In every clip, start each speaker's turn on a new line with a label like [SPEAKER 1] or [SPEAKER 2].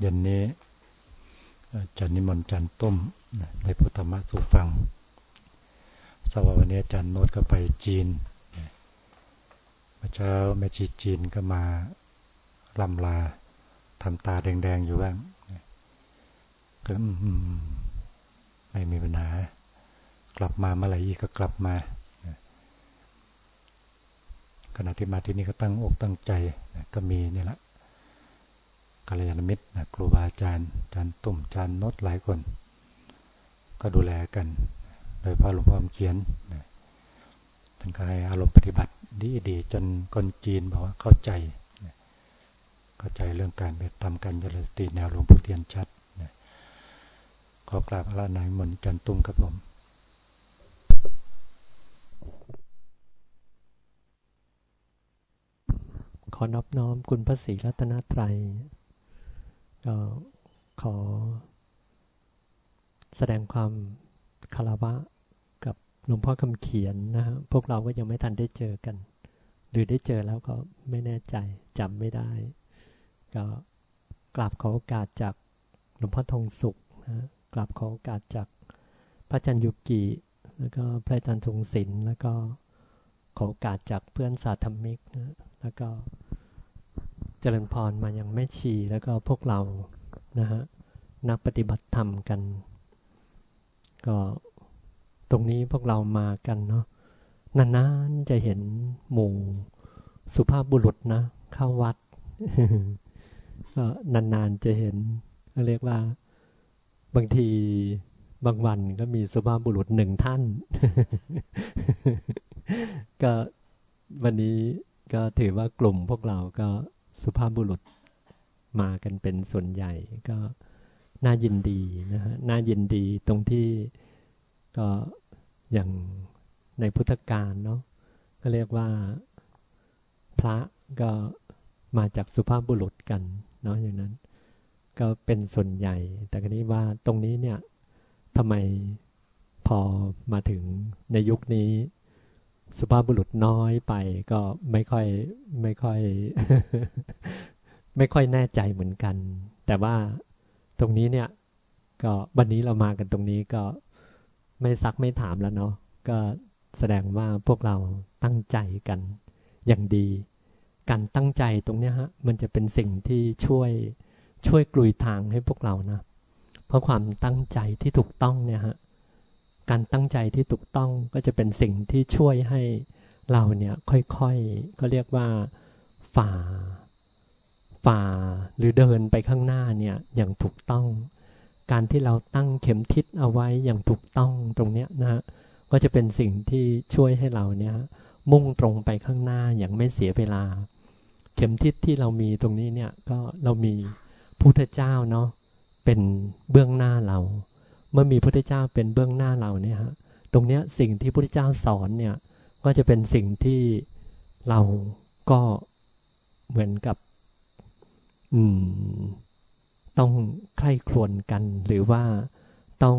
[SPEAKER 1] เย็นนี้จันนิมนต์จันต้มในพุทธมะสู่ฟังสวัสวันนี้จันโนดก็ไปจีนเมื่อเช้าแม่ชีจีนก็มาลำลาทำตาแดงๆอยู่บ้างก็ไม่มีปัญหากลับมาเมื่อไหร่อีกก็กลับมาขณะที่มาที่นี่ก็ตั้งอกตั้งใจก็มีนี่แหละ กัลยาณมิตรครูบาอาจารย์อาจารย์ตุ่มอาจารย์นดหลายคน ก็ดูแลกัน โดยพระหลวงพ่อเขียนท่านก็ให้อารมณ์ปฏิบัติดีดีจนคนจีนบอกว่าเข้าใจ เข้าใจเรื่องการทำการเจริญสติแนวหลวงพ่อเทียนชัดขอกราบพระนายมนจันตุ้มครับผม
[SPEAKER 2] ขอนอบน้อมคุณพระศรีรัตนตรัย ก็ขอ แสดงความคารวะกับหลวงพ่อคำเขียนนะฮะพวกเราก็ยังไม่ทันได้เจอกัน หรือได้เจอแล้วก็ไม่แน่ใจจำไม่ได้ ก็กราบขอโอกาสจากหลวงพ่อทองสุขนะกราบขอโอกาสจากพระจันยุกิแล้วก็พระอาจารย์ทรงศิลป์แล้วก็ขอโอกาสจากเพื่อนสาธมิกนะแล้วก็ เจริญพรมายังแม่ชีแล้วก็พวกเรานะฮะนักปฏิบัติธรรมกัน ก็ตรงนี้พวกเรามากันเนาะนานๆจะเห็นหมู่สุภาพบุรุษนะ เข้าวัดก็นานๆจะเห็นเรียกว่า บางทีบางวันก็มีสุภาพบุรุษหนึ่งท่าน ก็วันนี้ก็ถือว่ากลุ่มพวกเราก็ สุภาพบุรุษมากันเป็นส่วนใหญ่ก็น่ายินดีนะฮะน่ายินดีตรงที่ก็อย่างในพุทธกาลเนาะก็เรียกว่าพระก็มาจากสุภาพบุรุษกันเนาะอย่างนั้น ก็เป็นส่วนใหญ่ แต่กรนี้ว่าตรงนี้เนี่ยทำไมพอมาถึงในยุคนี้ สุภาพบุรุษน้อยไปก็ไม่ค่อยไม่ค่อย ไม่ค่อยแน่ใจเหมือนกัน แต่ว่าตรงนี้เนี่ย ก็วันนี้เรามากันตรงนี้ก็ไม่ซักไม่ถามแล้วเนาะก็แสดงว่าพวกเราตั้งใจกันอย่างดี การตั้งใจตรงนี้ฮะมันจะเป็นสิ่งที่ช่วยช่วยกลุยทางให้พวกเรานะ เพราะความตั้งใจที่ถูกต้องเนี่ยฮะ การตั้งใจที่ถูกต้องก็จะเป็นสิ่งที่ช่วยให้เราเนี่ยค่อยๆก็เรียกว่าฝ่า ฝ่าหรือเดินไปข้างหน้าเนี่ยอย่างถูกต้อง การที่เราตั้งเข็มทิศเอาไว้อย่างถูกต้องตรงเนี้ยนะก็จะเป็นสิ่งที่ช่วยให้เราเนี่ยมุ่งตรงไปข้างหน้าอย่างไม่เสียเวลา เข็มทิศที่เรามีตรงนี้เนี่ยก็เรามีพุทธเจ้าเนาะเป็นเบื้องหน้าเรา เมื่อมีพระเจ้าเป็นเบื้องหน้าเราเนี่ยฮะตรงเนี้ยสิ่งที่พระเจ้าสอนเนี่ยก็จะเป็นสิ่งที่เราก็เหมือนกับ อืม ต้องใคร่ครวญกัน หรือว่าต้อง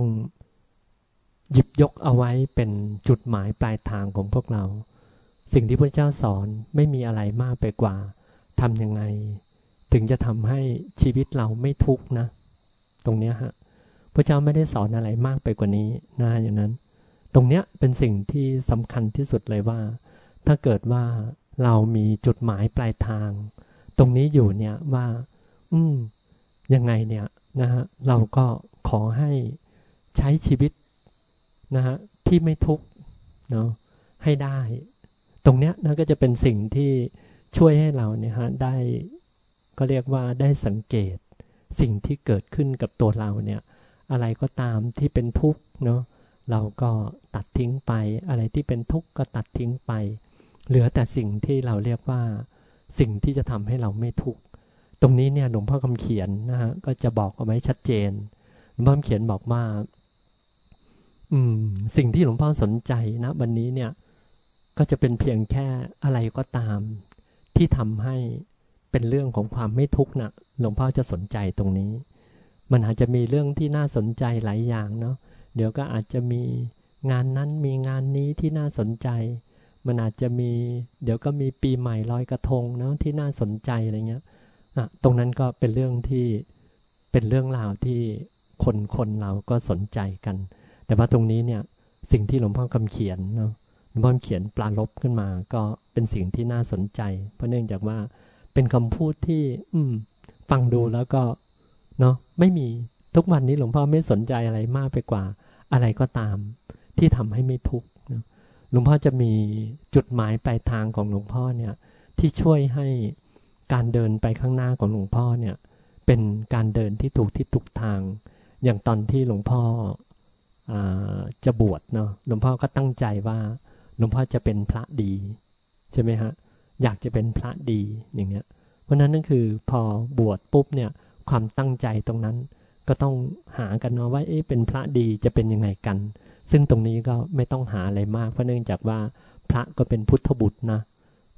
[SPEAKER 2] หยิบยกเอาไว้เป็นจุดหมายปลายทางของพวกเรา สิ่งที่พระเจ้าสอนไม่มีอะไรมากไปกว่าทำยังไง ถึงจะทำให้ชีวิตเราไม่ทุกข์นะ ตรงเนี้ยฮะ พระเจ้าไม่ได้สอนอะไรมากไปกว่านี้นะอย่างนั้น ตรงเนี้ยเป็นสิ่งที่สำคัญที่สุดเลยว่า ถ้าเกิดว่าเรามีจุดหมายปลายทาง ตรงนี้อยู่เนี่ยว่า อืมยังไงเนี่ยนะฮะเราก็ขอให้ใช้ชีวิตนะฮะที่ไม่ทุกเนาะให้ได้ ตรงเนี้ยนะก็จะเป็นสิ่งที่ช่วยให้เราเนี่ยฮะได้ก็เรียกว่าได้สังเกตสิ่งที่เกิดขึ้นกับตัวเราเนี่ย อะไรก็ตามที่เป็นทุกข์เนาะเราก็ตัดทิ้งไป อะไรที่เป็นทุกข์ก็ตัดทิ้งไป เหลือแต่สิ่งที่เราเรียกว่าสิ่งที่จะทำให้เราไม่ทุกข์ตรงนี้เนี่ยหลวงพ่อคำเขียนนะฮะก็จะบอกเอาไว้ชัดเจนหลวงพ่อคำเขียนบอกว่า อืม สิ่งที่หลวงพ่อสนใจนะวันนี้เนี่ย ก็จะเป็นเพียงแค่อะไรก็ตาม ที่ทำให้เป็นเรื่องของความไม่ทุกข์นะหลวงพ่อจะสนใจตรงนี้ มันอาจจะมีเรื่องที่น่าสนใจหลายอย่างเนาะเดี๋ยวก็อาจจะมีงานนั้นมีงานนี้ที่น่าสนใจ มันอาจจะมี เดี๋ยวก็มีปีใหม่ลอยกระทงเนาะที่น่าสนใจอะไรเงี้ยอะตรงนั้นก็เป็นเรื่องที่เป็นเรื่องราวที่คนคนเราก็สนใจกัน แต่ว่าตรงนี้เนี่ยสิ่งที่หลวงพ่อคำเขียนเนาะหลวงพ่อเขียนปลาลบขึ้นมา ก็เป็นสิ่งที่น่าสนใจ เพราะเนื่องจากว่าเป็นคำพูดที่ อืม ฟังดูแล้วก็ เนาะไม่มีทุกวันนี้หลวงพ่อไม่สนใจอะไรมากไปกว่า อะไรก็ตาม ที่ทำให้ไม่ทุกข์หลวงพ่อจะมีจุดหมายปลายทางของหลวงพ่อเนี่ยที่ช่วยให้การเดินไปข้างหน้าของหลวงพ่อเนี่ยเป็นการเดินที่ถูกที่ถูกทาง อย่างตอนที่หลวงพ่ออจะบวชเนาะหลวงพ่อก็ตั้งใจว่าหลวงพ่อจะเป็นพระดีใช่ไหมฮะอยากจะเป็นพระดีอย่างเงี้ยเพราะนั้นนั่นคือพอบวชปุ๊บเนี่ย ความตั้งใจตรงนั้น ก็ต้องหากันเนาะว่าเอ๊ะเป็นพระดีจะเป็นยังไงกัน ซึ่งตรงนี้ก็ไม่ต้องหาอะไรมากเพราะเนื่องจากว่าพระก็เป็นพุทธบุตรนะ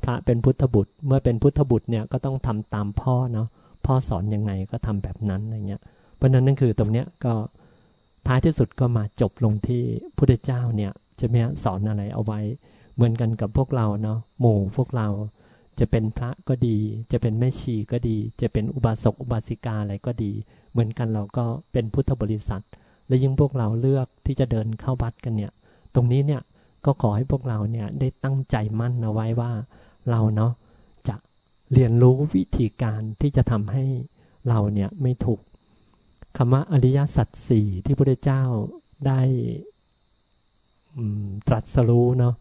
[SPEAKER 2] พระเป็นพุทธบุตร เมื่อเป็นพุทธบุตรเนี่ยก็ต้องทำตามพ่อเนาะพ่อสอนยังไงก็ทำแบบนั้นอะไรเงี้ยเพราะนั้นนั่นคือตรงเนี้ยก็ท้ายที่สุดก็มาจบลงที่พุทธเจ้าเนี่ยจะมีสอนอะไรเอาไว้ เหมือนกันกับพวกเราเนาะหมู่พวกเรา จะเป็นพระก็ดี จะเป็นแม่ชีก็ดี จะเป็นอุบาสกอุบาสิกาอะไรก็ดี เหมือนกันเราก็เป็นพุทธบริษัท และยิ่งพวกเราเลือกที่จะเดินเข้าวัดกันเนี่ย ตรงนี้เนี่ยก็ขอให้พวกเราเนี่ยได้ตั้งใจมั่นเอาไว้ว่าเราเนาะจะเรียนรู้วิธีการที่จะทำให้เราเนี่ยไม่ถูกคำว่าอริยสัจสี่ที่พระเจ้าได้ตรัสรู้เนาะ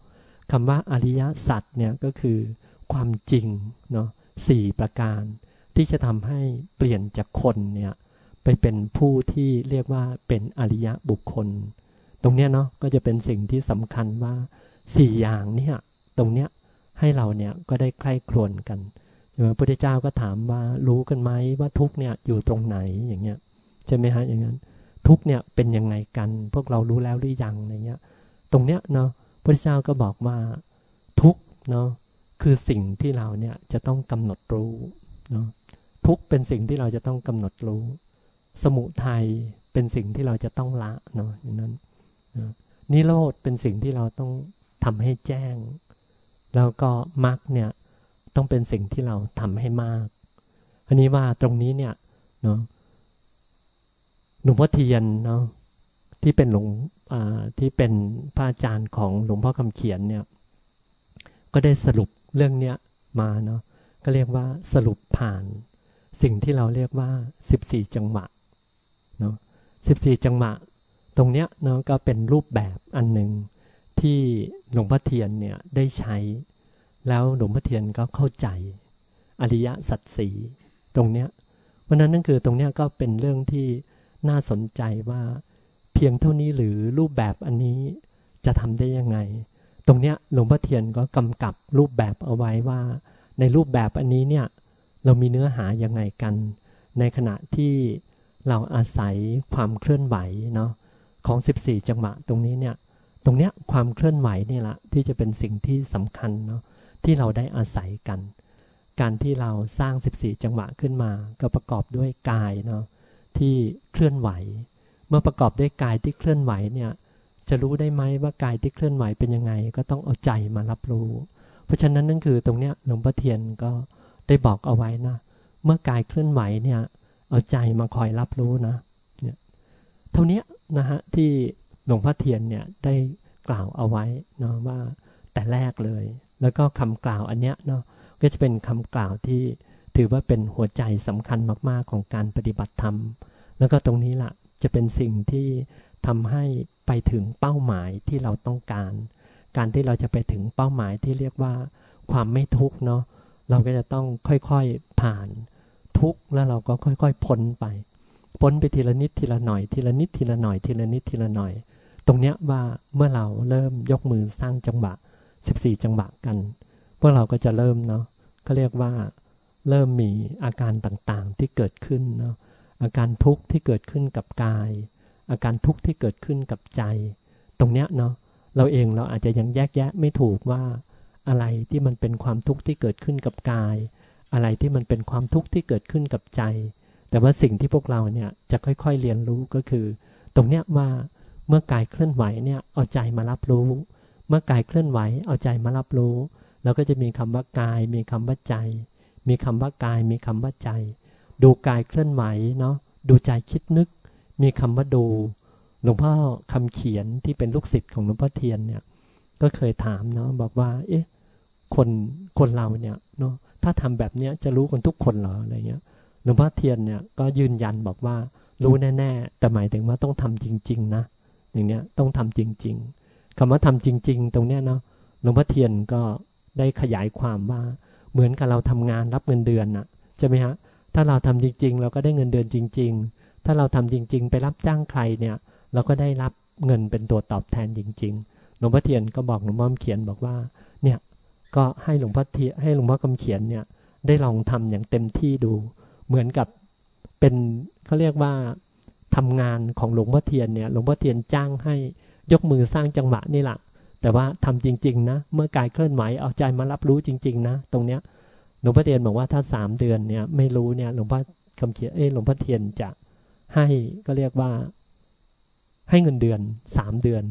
[SPEAKER 2] คำว่าอริยสัจเนี่ยก็คือ ความจริงเนาะสี่ประการ ที่จะทำให้เปลี่ยนจากคนเนี่ยไปเป็นผู้ที่เรียกว่าเป็นอริยะบุคคล ตรงเนี้ยเนาะก็จะเป็นสิ่งที่สำคัญว่าสี่อย่างเนี่ยตรงเนี้ยให้เราเนี่ยก็ได้ใคร่ครวญกันพระพุทธเจ้าก็ถามว่ารู้กันไหมว่าทุกเนี่ยอยู่ตรงไหนอย่างเงี้ยใช่ไหมฮะอย่างนั้นทุกเนี่ยเป็นยังไงกัน พวกเรารู้แล้วหรือยังอะไรเงี้ย ตรงเนี้ยเนาะพระเจ้าก็บอกว่าทุกเนาะ คือสิ่งที่เราเนี่ยจะต้องกำหนดรู้เนาะทุกเป็นสิ่งที่เราจะต้องกำหนดรู้ สมุทัยเป็นสิ่งที่เราจะต้องละเนาะอย่างนั้นนิโรธเป็นสิ่งที่เราต้องทำให้แจ้ง แล้วก็มรรคเนี่ยต้องเป็นสิ่งที่เราทำให้มากอันนี้ว่าตรงนี้เนี่ยเนาะหลวงพ่อเทียนเนาะที่เป็นหลวงที่เป็นพระอาจารย์ของหลวงพ่อคำเขียนเนี่ยก็ได้สรุป เรื่องเนี้ยมาเนาะก็เรียกว่าสรุปผ่าน สิ่งที่เราเรียกว่า 14 จังหวะเนาะ14 จังหวะ ตรงเนี้ยเนาะก็เป็นรูปแบบอันหนึ่งที่หลวงพ่อเทียนเนี่ยได้ใช้ แล้วหลวงพ่อเทียนก็เข้าใจ อริยสัจสีตรงเนี้ยวันนั้นนั่นคือตรงเนี้ยก็เป็นเรื่องที่น่าสนใจว่า เพียงเท่านี้หรือรูปแบบอันนี้จะทำได้ยังไง รงเนี้ยหลวงพ่อเทียนก็กำกับรูปแบบเอาไว้ว่า ในรูปแบบอันนี้เนี่ยเรามีเนื้อหายังไงกัน ในขณะที่เราอาศัยความเคลื่อนไหวเนาะของ 14 จังหวะตรงนี้เนี่ยตรงเนี้ยความเคลื่อนไหวนี่แหละที่จะเป็นสิ่งที่สำคัญเนาะที่เราได้อาศัยกัน การที่เราสร้าง 14 จังหวะขึ้นมา ก็ประกอบด้วยกายเนาะที่เคลื่อนไหว เมื่อประกอบด้วยกายที่เคลื่อนไหวเนี่ย จะรู้ได้ไหมว่ากายที่เคลื่อนไหวเป็นยังไง ก็ต้องเอาใจมารับรู้ เพราะฉะนั้นนั่นคือตรงเนี้ยหลวงพ่อเทียนก็ได้บอกเอาไว้นะ เมื่อกายเคลื่อนไหวเนี่ยเอาใจมาคอยรับรู้นะเนี่ยเท่านี้นะฮะที่หลวงพ่อเทียนเนี่ยได้กล่าวเอาไว้เนาะว่าแต่แรกเลย แล้วก็คำกล่าวอันเนี้ยเนาะก็จะเป็นคำกล่าวที่ถือว่าเป็นหัวใจสำคัญมาก ๆ ของการปฏิบัติธรรม แล้วก็ตรงนี้ละ่ะจะเป็นสิ่งที่ ทำให้ไปถึงเป้าหมายที่เราต้องการ การที่เราจะไปถึงเป้าหมายที่เรียกว่า ความไม่ทุกข์เนาะเราก็จะต้องค่อยๆผ่านทุกข์แล้วเราก็ค่อยๆพ้นไป พ้นไปทีละนิดทีละหน่อยทีละนิดทีละหน่อยทีละนิดทีละหน่อย ตรงเนี้ยว่าเมื่อเราเริ่มยกมือสร้างจังหวะ 14 จังหวะกัน พวกเราก็จะเริ่มเนาะก็เรียกว่าเริ่มมีอาการต่างๆที่เกิดขึ้นเนาะอาการทุกข์ที่เกิดขึ้นกับกาย อาการทุกข์ที่เกิดขึ้นกับใจ ตรงเนี้ยเนาะเราเองเราอาจจะยังแยกแยะไม่ถูกว่า อะไรที่มันเป็นความทุกข์ที่เกิดขึ้นกับกาย อะไรที่มันเป็นความทุกข์ที่เกิดขึ้นกับใจ แต่ว่าสิ่งที่พวกเราเนี่ยจะค่อยๆเรียนรู้ก็คือ ตรงเนี้ยว่าเมื่อกายเคลื่อนไหวเนี่ยเอาใจมารับรู้ เมื่อกายเคลื่อนไหวเอาใจมารับรู้เราก็จะมีคำว่ากาย มีคำว่าใจ มีคำว่ากาย มีคำว่าใจ ดูกายเคลื่อนไหวเนาะดูใจคิดนึก มีคำว่าดู หลวงพ่อคำเขียนที่เป็นลูกศิษย์ของหลวงพ่อเทียนเนี่ย ก็เคยถามเนาะบอกว่า เอ๊ะ คนคนเราเนี่ยเนาะถ้าทำแบบเนี้ยจะรู้กันทุกคนเหรออะไรเงี้ยหลวงพ่อเทียนเนี่ยก็ยืนยันบอกว่ารู้แน่ๆ แต่หมายถึงว่าต้องทำจริง ๆ นะ อย่างเนี้ยต้องทำจริง ๆคำว่าทำจริง ๆ ตรงเนี้ยเนาะหลวงพ่อเทียนก็ได้ขยายความว่าเหมือนกับเราทำงานรับเงินเดือนน่ะใช่ไหมฮะถ้าเราทำจริง ๆ เราก็ได้เงินเดือนจริง ๆ ถ้าเราทำจริง ๆ ไปรับจ้างใครเนี่ย เราก็ได้รับเงินเป็นตัวตอบแทนจริง ๆ หลวงพ่อเทียนก็บอกหลวงพ่อเขียนบอกว่า เนี่ยก็ให้หลวงพ่อเทียให้หลวงพ่อคำเขียนเนี่ยได้ลองทำอย่างเต็มที่ดู เหมือนกับเป็นเขาเรียกว่าทำงานของหลวงพ่อเทียนเนี่ย หลวงพ่อเทียนจ้างให้ยกมือสร้างจังหวะนี่แหละแต่ว่าทำจริง ๆ นะ เมื่อกายเคลื่อนไหวเอาใจมารับรู้จริง ๆ นะ ตรงเนี้ยหลวงพ่อเทียนบอกว่าถ้าสามเดือนเนี่ยไม่รู้เนี่ยหลวงพ่อคำเขียนเออหลวงพ่อเทียนจะ ให้ก็เรียกว่าให้เงินเดือนสามเดือน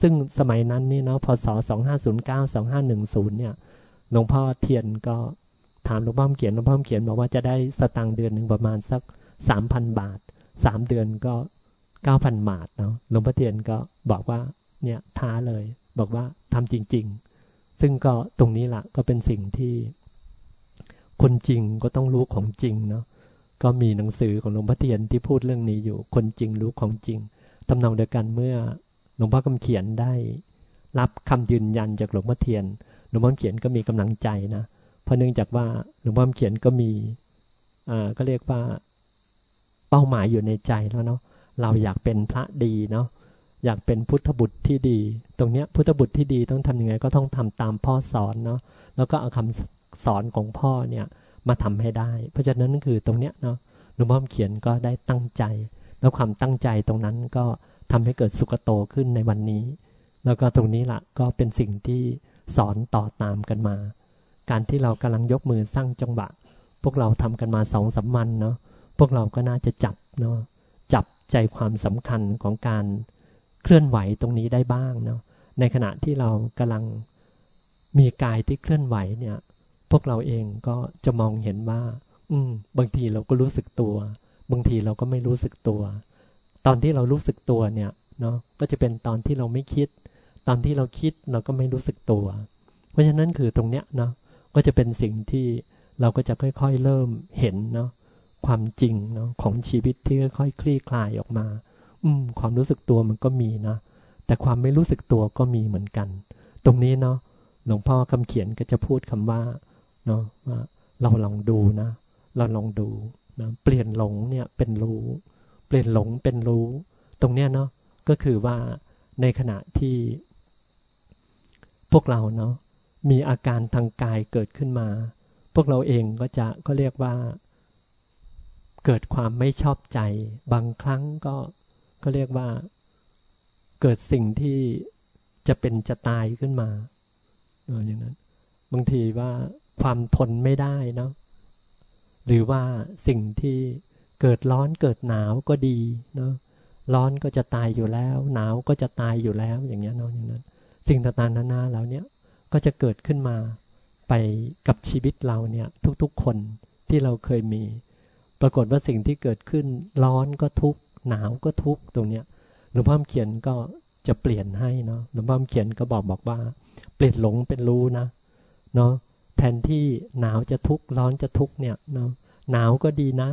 [SPEAKER 2] ซึ่งสมัยนั้นนี่เนาะพศสองห้าศูนย์เก้าสองห้าหนึ่งศูนย์เนี่ยหลวงพ่อเทียนก็ถามหลวงพ่อเขียนหลวงพ่อเขียนบอกว่าจะได้สตังค์เดือนหนึ่งประมาณสักสามพันบาทสามเดือนก็เก้าพันบาทเนาะหลวงพ่อเทียนก็บอกว่าเนี่ยท้าเลย บอกว่าทำจริง ๆ ซึ่งก็ตรงนี้แหละก็เป็นสิ่งที่ คนจริงก็ต้องรู้ของจริงเนาะ ก็มีหนังสือของหลวงพ่อเทียนที่พูดเรื่องนี้อยู่คนจริงรู้ของจริงตำนองเดียวกันเมื่อหลวงพ่อคำเขียนได้รับคำยืนยันจากหลวงพ่อเทียน หลวงพ่อเขียนก็มีกำลังใจนะ เพราะเนื่องจากว่าหลวงพ่อเขียนก็มีอ่าก็เรียกว่าเป้าหมายอยู่ในใจแล้วเนาะ เราอยากเป็นพระดีเนาะ อยากเป็นพุทธบุตรที่ดี ตรงเนี้ยพุทธบุตรที่ดีต้องทำยังไงก็ต้องทำตามพ่อสอนเนาะ แล้วก็เอาคำสอนของพ่อเนี่ย มาทำให้ได้ เพราะฉะนั้นนั่นคือตรงเนี้ยเนาะหลวงพ่อเขียนก็ได้ตั้งใจ แล้วความตั้งใจตรงนั้นก็ทำให้เกิดสุขโตขึ้นในวันนี้ แล้วก็ตรงนี้ละก็เป็นสิ่งที่สอนต่อตามกันมา การที่เรากำลังยกมือสร้างจังหวะ พวกเราทำกันมาสองสามวันเนาะพวกเราก็น่าจะจับเนาะจับใจความสำคัญของการเคลื่อนไหวตรงนี้ได้บ้างเนาะในขณะที่เรากำลังมีกายที่เคลื่อนไหวเนี่ย พวกเราเองก็จะมองเห็นว่า อืม บางทีเราก็รู้สึกตัว บางทีเราก็ไม่รู้สึกตัว ตอนที่เรารู้สึกตัวเนี่ยเนาะก็จะเป็นตอนที่เราไม่คิด ตอนที่เราคิดเราก็ไม่รู้สึกตัว เพราะฉะนั้นคือตรงเนี้ยเนาะก็จะเป็นสิ่งที่เราก็จะค่อยๆเริ่มเห็นเนาะความจริงเนาะของชีวิตที่ค่อยๆคลี่คลายออกมา อืม ความรู้สึกตัวมันก็มีนะแต่ความไม่รู้สึกตัวก็มีเหมือนกัน ตรงนี้เนาะหลวงพ่อคำเขียนก็จะพูดคำว่า เนาะเราลองดูนะ เราลองดูนะเปลี่ยนหลงเนี่ยเป็นรู้ เปลี่ยนหลงเป็นรู้ ตรงเนี้ยเนาะก็คือว่าในขณะที่ พวกเราเนาะมีอาการทางกายเกิดขึ้นมา พวกเราเองก็จะก็เรียกว่า เกิดความไม่ชอบใจ บางครั้งก็ก็เรียกว่า เกิดสิ่งที่จะเป็นจะตายขึ้นมาอย่างนั้น บางทีว่า ความทนไม่ได้เนาะหรือว่าสิ่งที่เกิดร้อนเกิดหนาวก็ดีเนาะร้อนก็จะตายอยู่แล้ว หนาวก็จะตายอยู่แล้วอย่างเงี้ยเนาะอย่างนั้น สิ่งต่างๆนานาแล้วเนี่ยก็จะเกิดขึ้นมาไปกับชีวิตเราเนี่ยทุกๆคนที่เราเคยมี ปรากฏว่าสิ่งที่เกิดขึ้น ร้อนก็ทุกหนาวก็ทุกตรงเนี้ยหลวงพ่อเขียนก็จะเปลี่ยนให้เนาะหลวงพ่อเขียนก็บอกบอกว่า เปลี่ยนหลงเป็นรู้นะเนาะ แทนที่หนาวจะทุกข์ร้อนจะทุกข์เนี่ยเนาะหนาวก็ดีนะ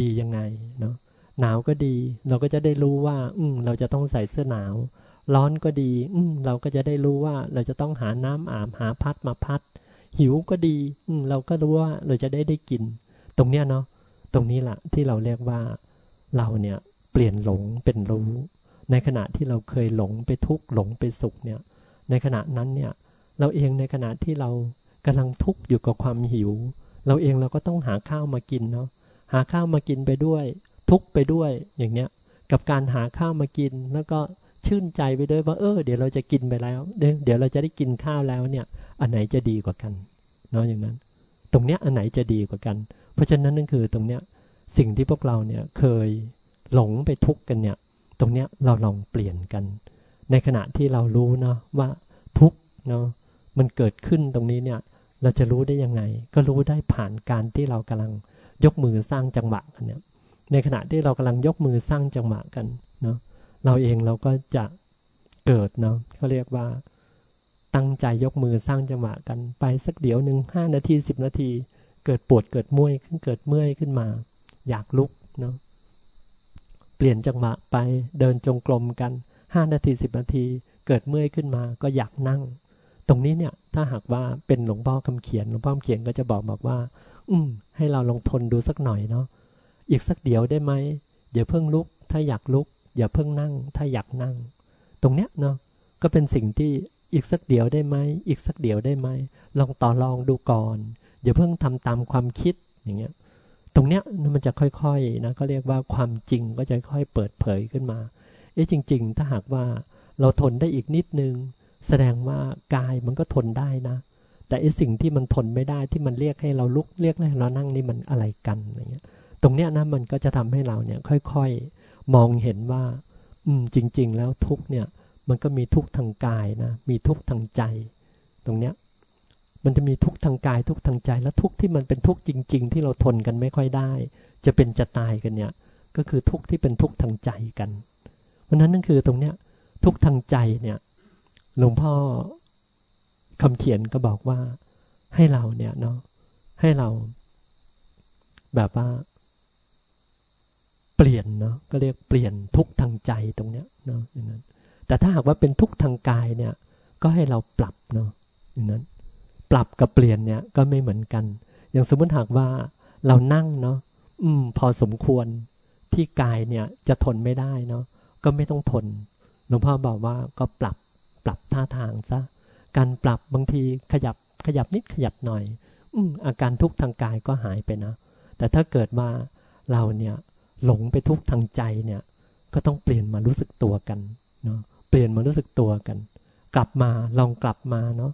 [SPEAKER 2] ดียังไงเนาะหนาวก็ดี เราก็จะได้รู้ว่า อืมเราจะต้องใส่เสื้อหนาว ร้อนก็ดี อืมเราก็จะได้รู้ว่าเราจะต้องหาน้ำอาบหาพัดมาพัด หิวก็ดี อืมเราก็รู้ว่าเราจะได้ได้กิน ตรงเนี้ยเนาะตรงนี้แหละที่เราเรียกว่าเราเนี่ยเปลี่ยนหลงเป็นรู้ ในขณะที่เราเคยหลงไปทุกข์หลงไปสุขเนี่ย ในขณะนั้นเนี่ย เราเองในขณะที่เรา กำลังทุกข์อยู่กับความหิว เราเองเราก็ต้องหาข้าวมากินเนาะหาข้าวมากินไปด้วย ทุกข์ไปด้วยอย่างเนี้ย กับการหาข้าวมากินแล้วก็ชื่นใจไปด้วยว่าเออเดี๋ยวเราจะกินไปแล้ว เดี๋ยวเราจะได้กินข้าวแล้วเนี่ย อันไหนจะดีกว่ากันเนาะอย่างนั้น ตรงเนี้ยอันไหนจะดีกว่ากัน เพราะฉะนั้นนั่นคือตรงเนี้ยสิ่งที่พวกเราเนี่ยเคยหลงไปทุกข์กันเนี่ย ตรงเนี้ยเราลองเปลี่ยนกัน ในขณะที่เรารู้เนาะว่าทุกข์เนาะมันเกิดขึ้นตรงนี้เนี่ย เราจะรู้ได้ยังไง ก็รู้ได้ผ่านการที่เรากำลังยกมือสร้างจังหวะกันเนี่ย ในขณะที่เรากำลังยกมือสร้างจังหวะกันเนาะเราเองเราก็จะเกิดเนาะเขาเรียกว่าตั้งใจยกมือสร้างจังหวะกันไปสักเดี๋ยวหนึ่งห้านาทีสิบนาที เกิดปวดเกิดมื่ยขึ้นเกิดเมื่อยขึ้นมา อยากลุกเนาะเปลี่ยนจังหวะไปเดินจงกรมกันห้านาทีสิบนาที เกิดเมื่อยขึ้นมาก็อยากนั่ง ตรงนี้เนี่ยถ้าหากว่าเป็นหลวงพ่อคำเขียนหลวงพ่อคำเขียนก็จะบอกบอกว่า อืม ให้เราลองทนดูสักหน่อยเนาะอีกสักเดี๋ยวได้ไหมอย่าเพิ่งลุก ถ้าอยากลุก อย่าเพิ่งนั่ง ถ้าอยากนั่ง ตรงเนี้ยเนาะก็เป็นสิ่งที่อีกสักเดี๋ยวได้ไหมอีกสักเดี๋ยวได้ไหมลองต่อรองดูก่อน อย่าเพิ่งทำตามความคิดอย่างเงี้ยตรงเนี้ยมันจะค่อยๆนะก็เรียกว่าความจริงก็จะค่อยเปิดเผยขึ้นมา เอ๊ะจริง ๆ ถ้าหากว่าเราทนได้อีกนิดนึง แสดงว่ากายมันก็ทนได้นะ แต่ไอ้สิ่งที่มันทนไม่ได้ที่มันเรียกให้เราลุกเรียกให้เรานั่งนี่มันอะไรกันอะไรเงี้ย ตรงเนี้ยนะมันก็จะทำให้เราเนี่ยค่อยๆมองเห็นว่า อืมจริง ๆ แล้วทุกเนี่ยมันก็มีทุกทางกายนะ มีทุกทางใจ ตรงเนี้ยมันจะมีทุกทางกายทุกทางใจและทุกที่มันเป็นทุกจริง ๆ ที่เราทนกันไม่ค่อยได้ จะเป็นจะตายกันเนี่ย ก็คือทุกที่เป็นทุกทางใจกัน เพราะนั้นนั่นคือตรงเนี้ยทุกทางใจเนี่ย หลวงพ่อคำเขียนก็บอกว่าให้เราเนี่ยเนาะให้เรา แบบว่า เปลี่ยนเนาะก็เรียกเปลี่ยนทุกทางใจตรงเนี้ยเนาะอย่างนั้น แต่ถ้าหากว่าเป็นทุกทางกายเนี่ย ก็ให้เราปรับเนาะอย่างนั้น ปรับกับเปลี่ยนเนี่ยก็ไม่เหมือนกัน อย่างสมมติหากว่าเรานั่งเนาะอืม พอสมควรที่กายเนี่ยจะทนไม่ได้เนาะก็ไม่ต้องทนหลวงพ่อบอกว่าก็ปรับ ปรับท่าทางซะ การปรับบางทีขยับขยับนิดขยับหน่อย อือาการทุกข์ทางกายก็หายไปนะ แต่ถ้าเกิดว่าเราเนี่ยหลงไปทุกข์ทางใจเนี่ย ก็ต้องเปลี่ยนมารู้สึกตัวกันเนาะเปลี่ยนมารู้สึกตัวกัน กลับมาลองกลับมาเนาะ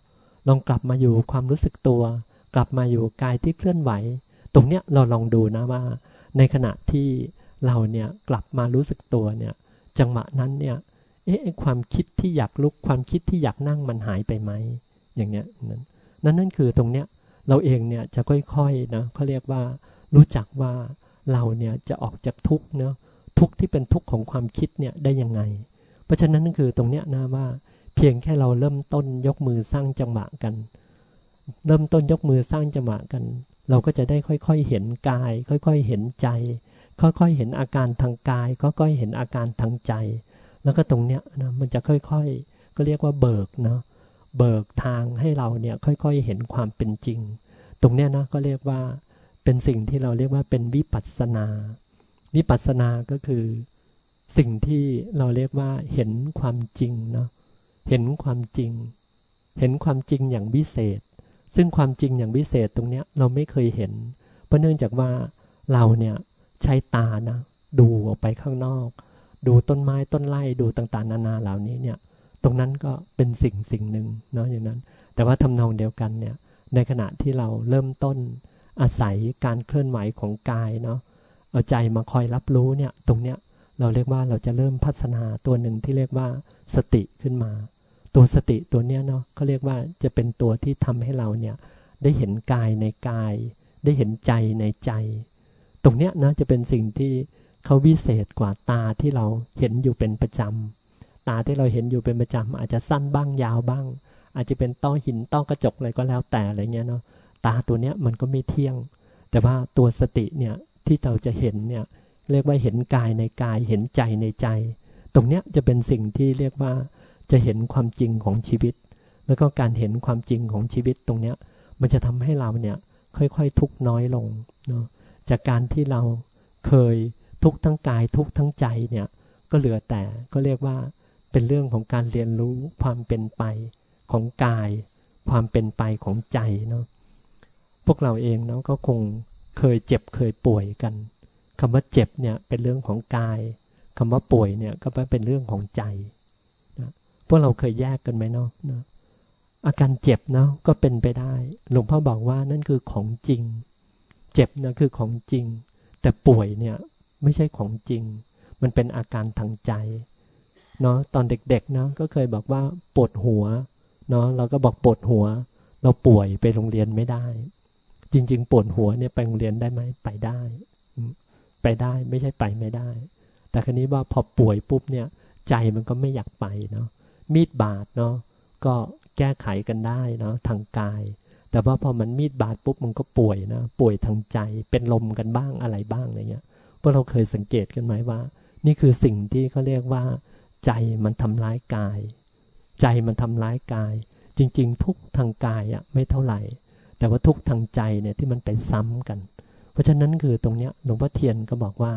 [SPEAKER 2] ลองกลับมาอยู่ความรู้สึกตัว กลับมาอยู่กายที่เคลื่อนไหว ตรงเนี้ยเราลองดูนะว่า ในขณะที่เราเนี่ยกลับมารู้สึกตัวเนี่ยจังหวะนั้นเนี่ยเอ๊ะความคิดที่อยากลุกความคิดที่อยากนั่งมันหายไปไหมอย่างเนี้ยนั้นนั่นนั่นคือตรงเนี้ยเราเองเนี่ยจะค่อยๆนะเขาเรียกว่า รู้จักว่าเราเนี่ยจะออกจากทุกเนาะทุกที่เป็นทุกของความคิดเนี่ยได้ยังไง เพราะฉะนั้นนั่นคือตรงเนี้ยนะว่า เพียงแค่เราเริ่มต้นยกมือสร้างจังหวะกัน เริ่มต้นยกมือสร้างจังหวะกัน เราก็จะได้ค่อยๆเห็นกาย ค่อยๆเห็นใจ ค่อยๆเห็นอาการทางกายค่อยๆเห็นอาการทางใจ แล้วก็ตรงเนี้ยนะมันจะค่อยๆ ก็เรียกว่าเบิกเนาะเบิกทางให้เราเนี่ยค่อยๆเห็นความเป็นจริง ตรงเนี้ยนะก็เรียกว่าเป็นสิ่งที่เราเรียกว่าเป็นวิปัสสนา วิปัสสนาก็คือสิ่งที่เราเรียกว่าเห็นความจริงเนาะเห็นความจริง เห็นความจริงอย่างวิเศษ ซึ่งความจริงอย่างวิเศษตรงเนี้ยเราไม่เคยเห็น เพราะเนื่องจากว่าเราเนี่ยใช้ตานะดูออกไปข้างนอก ดูต้นไม้ต้นไร่ดูต่างๆ นานาเหล่านี้เนี่ย ตรงนั้นก็เป็นสิ่งสิ่งหนึ่งเนาะอย่างนั้น แต่ว่าทำนองเดียวกันเนี่ย ในขณะที่เราเริ่มต้นอาศัยการเคลื่อนไหวของกายเนาะเอาใจมาคอยรับรู้เนี่ยตรงเนี้ยเราเรียกว่าเราจะเริ่มพัฒนาตัวหนึ่งที่เรียกว่าสติขึ้นมา ตัวสติตัวเนี้ยเนาะเขาเรียกว่าจะเป็นตัวที่ทำให้เราเนี่ยได้เห็นกายในกาย ได้เห็นใจในใจ ตรงเนี้ยนะจะเป็นสิ่งที่ เขาวิเศษกว่าตาที่เราเห็นอยู่เป็นประจำ ตาที่เราเห็นอยู่เป็นประจำอาจจะสั้นบ้างยาวบ้าง อาจจะเป็นต้อหินต้อกระจกอะไรก็แล้วแต่อะไรเงี้ยเนาะ ตาตัวเนี้ยมันก็ไม่เที่ยง แต่ว่าตัวสติเนี่ยที่เราจะเห็นเนี่ยเรียกว่าเห็นกายในกายเห็นใจในใจ ตรงเนี้ยจะเป็นสิ่งที่เรียกว่าจะเห็นความจริงของชีวิต แล้วก็การเห็นความจริงของชีวิตตรงเนี้ยมันจะทำให้เราเนี่ยค่อยๆทุกน้อยลงเนาะจากการที่เราเคย ทุกทั้งกายทุกทั้งใจเนี่ยก็เหลือแต่ก็เรียกว่าเป็นเรื่องของการเรียนรู้ความเป็นไปของกาย ความเป็นไปของใจเนาะพวกเราเองเนาะก็คงเคยเจ็บเคยป่วยกันคำว่าเจ็บเนี่ยเป็นเรื่องของกายคำว่าป่วยเนี่ยก็เป็นเรื่องของใจนะพวกเราเคยแยกกันไหมเนาะนะอาการเจ็บเนาะก็เป็นไปได้ หลวงพ่อบอกว่านั่นคือของจริง เจ็บนะคือของจริง แต่ป่วยเนี่ย ไม่ใช่ของจริง มันเป็นอาการทางใจเนาะตอนเด็กๆเนาะก็เคยบอกว่าปวดหัวเนาะเราก็บอกปวดหัว เราป่วยไปโรงเรียนไม่ได้ จริง ๆ ปวดหัวเนี่ยไปโรงเรียนได้ไหมไปได้ ไปได้ไม่ใช่ไปไม่ได้ แต่ครนี้ว่าพอป่วยปุ๊บเนี่ย ใจมันก็ไม่อยากไปเนาะมีดบาดเนาะก็แก้ไขกันได้เนาะทางกาย แต่ว่าพอมันมีดบาดปุ๊บมันก็ป่วยนะป่วยทางใจเป็นลมกันบ้างอะไรบ้างอะไรเงี้ย พวกเราเคยสังเกตกันไหมว่า นี่คือสิ่งที่เขาเรียกว่า ใจมันทำร้ายกาย ใจมันทำร้ายกาย จริง ๆ ทุกทางกายอะไม่เท่าไหร่ แต่ว่าทุกทางใจเนี่ยที่มันไปซ้ำกัน เพราะฉะนั้นคือตรงเนี้ยหลวงพ่อเทียนก็บอกว่า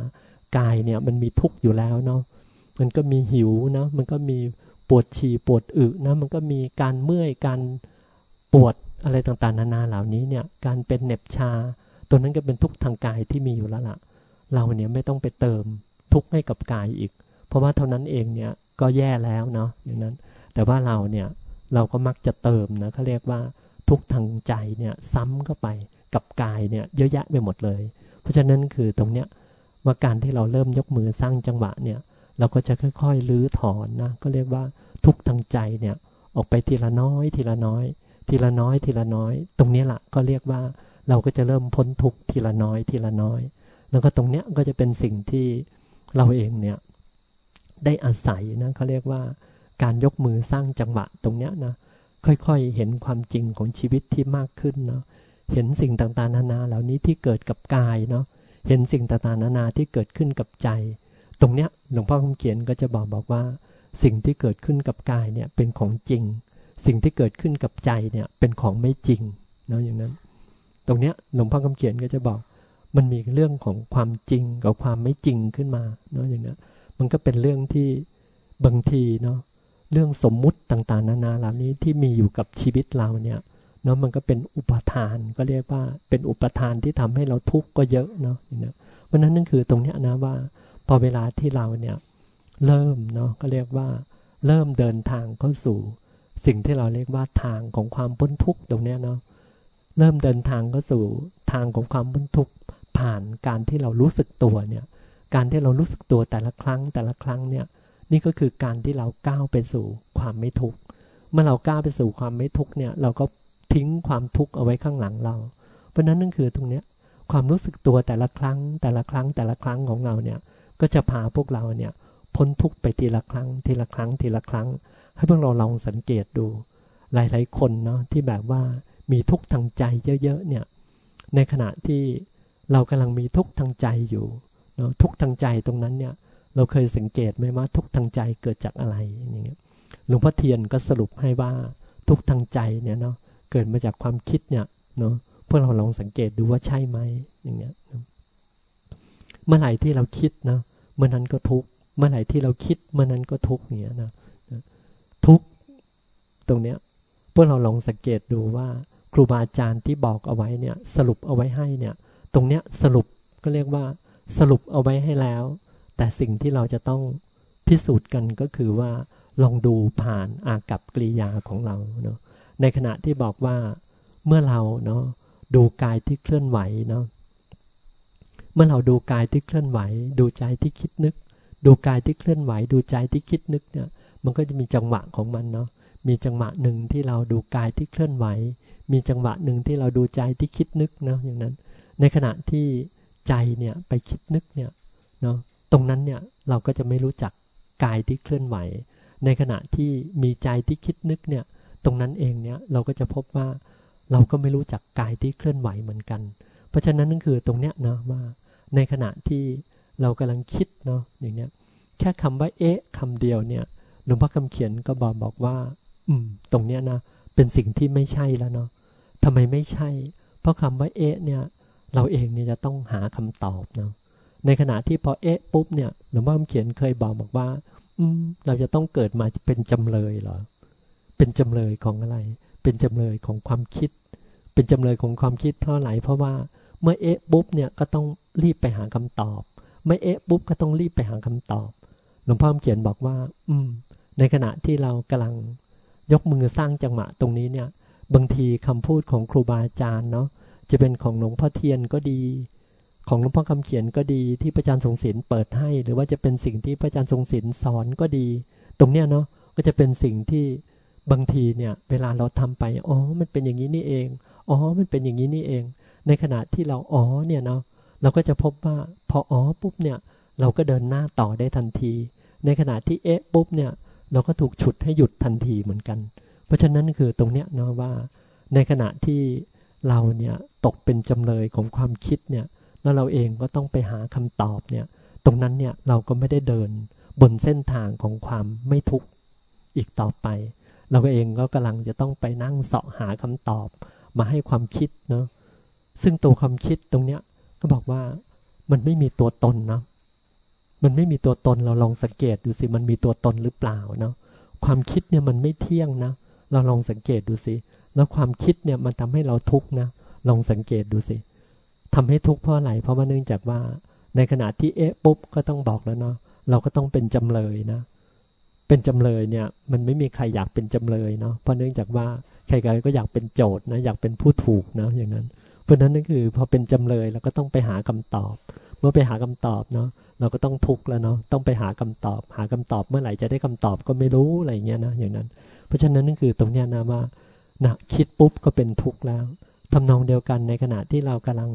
[SPEAKER 2] กายเนี่ยมันมีทุกข์อยู่แล้วเนาะมันก็มีหิวนะมันก็มีปวดฉี่ปวดอึนะมันก็มีการเมื่อยการปวดอะไรต่างๆ นานาเหล่านี้เนี่ยการเป็นเน็บชา ตัวนั้นก็เป็นทุกข์ทางกายที่มีอยู่แล้วล่ะ เราเนี่ยไม่ต้องไปเติมทุกข์ให้กับกายอีก เพราะว่าเท่านั้นเองเนี่ยก็แย่แล้วเนาะอย่างนั้น แต่ว่าเราเนี่ยเราก็มักจะเติมนะเขาเรียกว่าทุกทางใจเนี่ยซ้ำเข้าไปกับกายเนี่ยเยอะแยะไปหมดเลย เพราะฉะนั้นคือตรงเนี้ยว่าการที่เราเริ่มยกมือสร้างจังหวะเนี่ยเราก็จะค่อยๆลื้อถอนนะก็เรียกว่าทุกทางใจเนี่ยออกไปทีละน้อยทีละน้อย ทีละน้อยทีละน้อย ตรงนี้แหละก็เรียกว่าเราก็จะเริ่มพ้นทุกทีละน้อยทีละน้อย แล้วก็ตรงเนี้ยก็จะเป็นสิ่งที่เราเองเนี่ยได้อาศัยนะเขาเรียกว่าการยกมือสร้างจังหวะตรงเนี้ยนะค่อยๆ เห็นความจริงของชีวิตที่มากขึ้นเนาะเห็นสิ่งต่างๆนานาเหล่านี้ที่เกิดกับกายเนาะเห็นสิ่งต่างๆนานาที่เกิดขึ้นกับใจ ตรงเนี้ยหลวงพ่อคำเขียนก็จะบอกบอกว่า สิ่งที่เกิดขึ้นกับกายเนี่ยเป็นของจริง สิ่งที่เกิดขึ้นกับใจเนี่ยเป็นของไม่จริงเนาะอย่างนั้น ตรงเนี้ยหลวงพ่อคำเขียนก็จะบอก มันมีเรื่องของความจริงกับความไม่จริงขึ้นมาเนาะอย่างนี้มันก็เป็นเรื่องที่บางทีเนาะเรื่องสมมุติต่างๆ นานาเหล่านี้ที่มีอยู่กับชีวิตเราเนี่ยเนาะมันก็เป็นอุปทานก็เรียกว่าเป็นอุปทานที่ทำให้เราทุกข์ก็เยอะเนาะเพราะนั้นนั่นคือตรงเนี้ยนะว่าพอเวลาที่เราเนี่ยเริ่มเนาะก็เรียกว่าเริ่มเดินทางเข้าสู่ สิ่งที่เราเรียกว่าทางของความพ้นทุกข์ตรงเนี้ยเนาะเริ่มเดินทางเข้าสู่ทางของความพ้นทุกข์ ผ่านการที่เรารู้สึกตัวเนี่ยการที่เรารู้สึกตัวแต่ละครั้งแต่ละครั้งเนี่ยนี่ก็คือการที่เราก้าวไปสู่ความไม่ทุกข์เมื่อเราก้าวไปสู่ความไม่ทุกข์เนี่ยเราก็ทิ้งความทุกข์เอาไว้ข้างหลังเรา เพราะนั้นนั่นคือตรงเนี้ยความรู้สึกตัวแต่ละครั้งแต่ละครั้งแต่ละครั้งของเราเนี่ยก็จะพาพวกเราเนี่ยพ้นทุกข์ไปทีละครั้งทีละครั้งทีละครั้ง ให้พวกเราลองสังเกตดู หลาย ๆ คนเนาะที่แบบว่ามีทุกข์ทางใจเยอะ ๆ เนี่ยในขณะที่ เรากำลังมีทุกข์ทางใจอยู่เนาะทุกข์ทางใจตรงนั้นเนี่ย เราเคยสังเกตไหมว่าทุกข์ทางใจเกิดจากอะไรอย่างเงี้ยหลวงพ่อเทียนก็สรุปให้ว่าทุกข์ทางใจเนี่ยเนาะเกิดมาจากความคิดเนี่ยเนาะพวกเราลองสังเกตดูว่าใช่ไหมอย่างเงี้ยเมื่อไหร่ที่เราคิดนะเมื่อนั้นก็ทุกเมื่อไหร่ที่เราคิดเมื่อนั้นก็ทุกเนี้ยนะทุกตรงเนี้ยพวกเราลองสังเกตดูว่าครูบาอาจารย์ที่บอกเอาไว้เนี่ย สรุปเอาไว้ให้เนี่ย ตรงเนี้ยสรุปก็เรียกว่าสรุปเอาไว้ให้แล้ว แต่สิ่งที่เราจะต้องพิสูจน์กันก็คือว่าลองดูผ่านอากับกริยาของเราเนาะในขณะที่บอกว่าเมื่อเราเนาะดูกายที่เคลื่อนไหวเนาะเมื่อเราดูกายที่เคลื่อนไหว ดูใจที่คิดนึก ดูกายที่เคลื่อนไหว ดูใจที่คิดนึกเนี่ยมันก็จะมีจังหวะของมันเนาะมีจังหวะหนึ่งที่เราดูกายที่เคลื่อนไหว มีจังหวะหนึ่งที่เราดูใจที่คิดนึกเนาะอย่างนั้น ในขณะที่ใจเนี่ยไปคิดนึกเนี่ยเนาะตรงนั้นเนี่ยเราก็จะไม่รู้จักกายที่เคลื่อนไหว ในขณะที่มีใจที่คิดนึกเนี่ยตรงนั้นเองเนี่ยเราก็จะพบว่าเราก็ไม่รู้จักกายที่เคลื่อนไหวเหมือนกัน เพราะฉะนั้นนั่นคือตรงเนี้ยนะว่าในขณะที่เรากำลังคิดเนาะอย่างเนี้ยแค่คำว่าเอ๊ะคำเดียวเนี่ยหลวงพ่อคำเขียนก็บอกบอกว่า อืม ตรงเนี้ยนะเป็นสิ่งที่ไม่ใช่แล้วเนาะทำไมไม่ใช่ เพราะคำว่าเอ๊ะเนี่ย เราเองเนี่ยจะต้องหาคำตอบเนาะในขณะที่พอเอ๊ะปุ๊บเนี่ยหลวงพ่อเขียนเคยบอกบอกว่า อืมเราจะต้องเกิดมาเป็นจำเลยเหรอเป็นจำเลยของอะไร เป็นจำเลยของความคิด เป็นจำเลยของความคิดเพราะอะไรเพราะว่าเมื่อเอ๊ะปุ๊บเนี่ยก็ต้องรีบไปหาคำตอบ ไม่เอ๊ะปุ๊บก็ต้องรีบไปหาคำตอบหลวงพ่อเขียนบอกว่า อืม ในขณะที่เรากำลังยกมือสร้างจังหวะตรงนี้เนี่ย บางทีคำพูดของครูบาอาจารย์เนาะ จะเป็นของหลวงพ่อเทียนก็ดี ของหลวงพ่อคำเขียนก็ดีที่พระอาจารย์ทรงศิลป์เปิดให้ หรือว่าจะเป็นสิ่งที่พระอาจารย์ทรงศิลป์สอนก็ดี ตรงเนี้ยเนาะก็จะเป็นสิ่งที่บางทีเนี่ยเวลาเราทำไปอ๋อมันเป็นอย่างนี้นี่เองอ๋อมันเป็นอย่างนี้นี่เอง ในขณะที่เราอ๋อเนี่ยเนาะเราก็จะพบว่าพออ๋อปุ๊บเนี่ยเราก็เดินหน้าต่อได้ทันที ในขณะที่เอ๊ะปุ๊บเนี่ยเราก็ถูกฉุดให้หยุดทันทีเหมือนกัน เพราะฉะนั้นคือตรงเนี้ยเนาะว่าในขณะที่ เราเนี่ยตกเป็นจำเลยของความคิดเนี่ยแล้วเราเองก็ต้องไปหาคำตอบเนี่ยตรงนั้นเนี่ยเราก็ไม่ได้เดินบนเส้นทางของความไม่ทุกข์อีกต่อไป เราเองก็กำลังจะต้องไปนั่งเสาะหาคำตอบมาให้ความคิดเนาะซึ่งตัวความคิดตรงเนี้ยก็บอกว่ามันไม่มีตัวตนนะมันไม่มีตัวตนเราลองสังเกตดูสิมันมีตัวตนหรือเปล่าเนาะความคิดเนี่ยมันไม่เที่ยงนะ เราลองสังเกตดูสิ แล้วความคิดเนี่ยมันทำให้เราทุกข์นะ ลองสังเกตดูสิทำให้ทุกข์เพราะอะไร เพราะว่าเนื่องจากว่า ในขณะที่เอ๊ะปุ๊บก็ต้องบอกแล้วเนาะ เราก็ต้องเป็นจำเลยนะ เป็นจำเลยเนี่ยมันไม่มีใครอยากเป็นจำเลยเนาะ เพราะเนื่องจากว่าใครๆก็อยากเป็นโจทย์นะ อยากเป็นผู้ถูกนะอย่างนั้น เพราะนั้นนั่นคือพอเป็นจำเลยเราก็ต้องไปหาคำตอบ เมื่อไปหาคำตอบเนาะเราก็ต้องทุกข์แล้วเนาะ ต้องไปหาคำตอบ หาคำตอบเมื่อไหร่จะได้คำตอบก็ไม่รู้อะไรเงี้ยนะอย่างนั้น เพราะฉะนั้นนั่นคือตรงเนี้ยนะว่า นะคิดปุ๊บก็เป็นทุกข์แล้วทำนองเดียวกันในขณะที่เรากำลัง